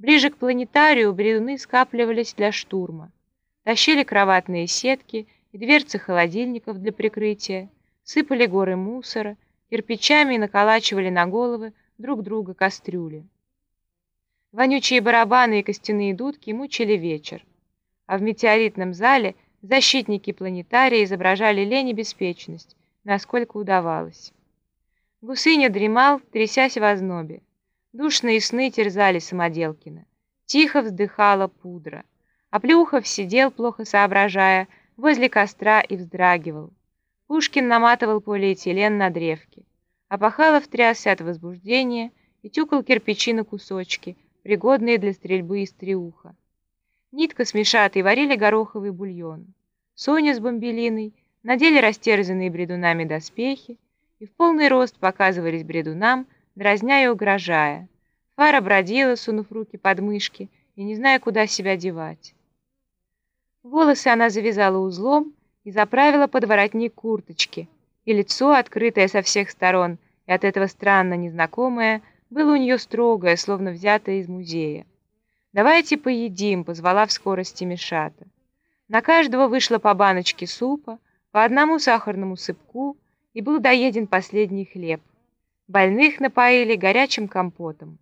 Ближе к планетарию бредуны скапливались для штурма. Тащили кроватные сетки и дверцы холодильников для прикрытия, сыпали горы мусора, кирпичами наколачивали на головы друг друга кастрюли. Вонючие барабаны и костяные дудки мучили вечер, а в метеоритном зале защитники планетария изображали лень и беспечность, насколько удавалось. Гусыня дремал, трясясь в ознобе. Душные сны терзали Самоделкина. Тихо вздыхала пудра. А Плюхов сидел, плохо соображая, возле костра и вздрагивал. Пушкин наматывал полиэтилен на древке. А Пахалов трясся от возбуждения и тюкал кирпичи на кусочки, пригодные для стрельбы из триуха. Нитка с Мишатой варили гороховый бульон. Соня с Бомбелиной надели растерзанные бредунами доспехи и в полный рост показывались бредунам, дразня и угрожая. Фара бродила, сунув руки под мышки и не зная, куда себя девать. Волосы она завязала узлом и заправила под воротник курточки, и лицо, открытое со всех сторон и от этого странно незнакомое, было у нее строгое, словно взятое из музея. «Давайте поедим», — позвала в скорости Мишата. На каждого вышло по баночке супа, по одному сахарному сыпку, и был доеден последний хлеб. Больных напоили горячим компотом.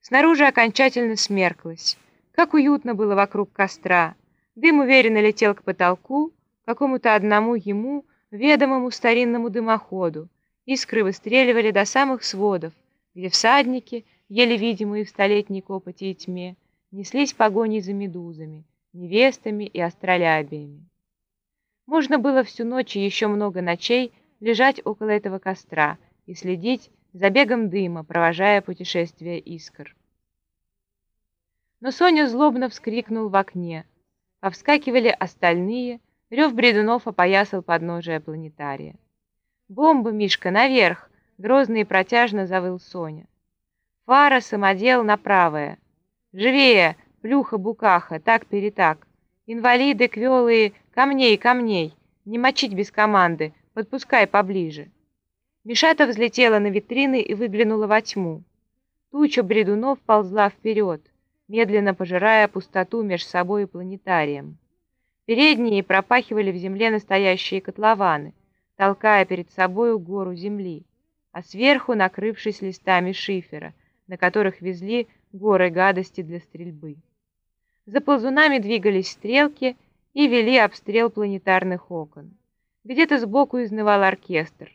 Снаружи окончательно смерклось. Как уютно было вокруг костра. Дым уверенно летел к потолку, какому-то одному ему, ведомому старинному дымоходу. Искры выстреливали до самых сводов, где всадники, еле видимые в столетней копоти и тьме, неслись погоней за медузами, невестами и астролябиями. Можно было всю ночь и еще много ночей лежать около этого костра и следить за бегом дыма, провожая путешествие искр. Но Соня злобно вскрикнул в окне. Повскакивали остальные, рев бредунов опоясал подножие планетария. «Бомба, Мишка, наверх!» — грозно и протяжно завыл Соня. Фара, самодел на правое. «Живее, плюха-букаха, так-перетак! Инвалиды, квелые, камней, камней! Не мочить без команды, подпускай поближе!» Мишата взлетела на витрины и выглянула во тьму. Туча бредунов ползла вперед, медленно пожирая пустоту меж собой и планетарием. Передние пропахивали в земле настоящие котлованы, толкая перед собою гору земли, а сверху накрывшись листами шифера, на которых везли горы гадости для стрельбы. За ползунами двигались стрелки и вели обстрел планетарных окон. Где-то сбоку изнывал оркестр.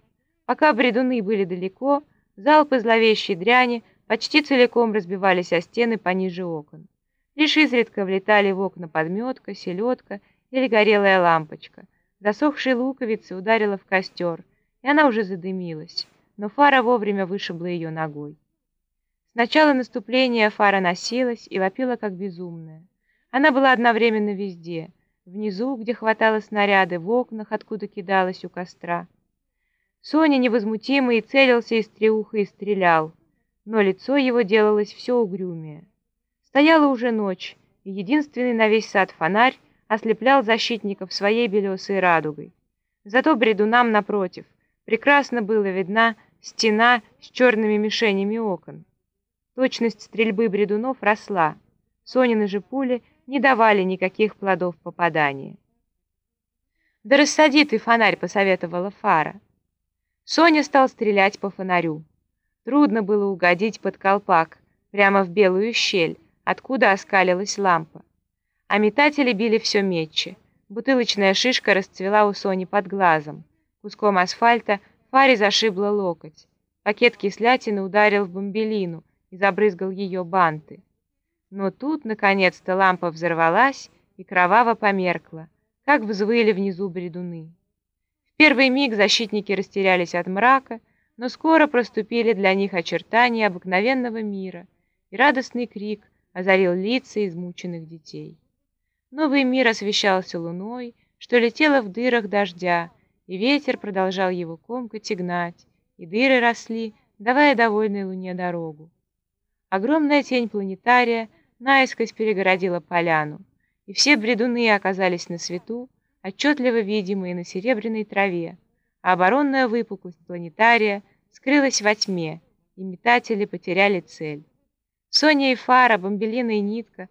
Пока бредуны были далеко, залпы зловещей дряни почти целиком разбивались о стены пониже окон. Лишь изредка влетали в окна подметка, селедка или горелая лампочка. Засохшей луковицы ударила в костер, и она уже задымилась, но фара вовремя вышибла ее ногой. С начала наступления фара носилась и вопила как безумная. Она была одновременно везде, внизу, где хватало снаряды, в окнах, откуда кидалась у костра. Соня невозмутимо и целился из треуха и стрелял, но лицо его делалось все угрюмее. Стояла уже ночь, и единственный на весь сад фонарь ослеплял защитников своей белесой радугой. Зато бредунам напротив прекрасно была видна стена с черными мишенями окон. Точность стрельбы бредунов росла. Сонины же пули не давали никаких плодов попадания. «Да рассади ты фонарь», — посоветовала Фара. Соня стал стрелять по фонарю. Трудно было угодить под колпак, прямо в белую щель, откуда оскалилась лампа. А метатели били все метче. Бутылочная шишка расцвела у Сони под глазом. Куском асфальта фаре зашибла локоть. Пакет кислятины ударил в бомбелину и забрызгал ее банты. Но тут, наконец-то, лампа взорвалась и кроваво померкла, как взвыли внизу бредуны первый миг защитники растерялись от мрака, но скоро проступили для них очертания обыкновенного мира, и радостный крик озарил лица измученных детей. Новый мир освещался луной, что летела в дырах дождя, и ветер продолжал его комкать и гнать, и дыры росли, давая довольной луне дорогу. Огромная тень планетария наискось перегородила поляну, и все бредуны оказались на свету, отчетливо видимые на серебряной траве, а оборонная выпуклость планетария скрылась во тьме, и метатели потеряли цель. Соня и Фара, Бомбелина и Нитка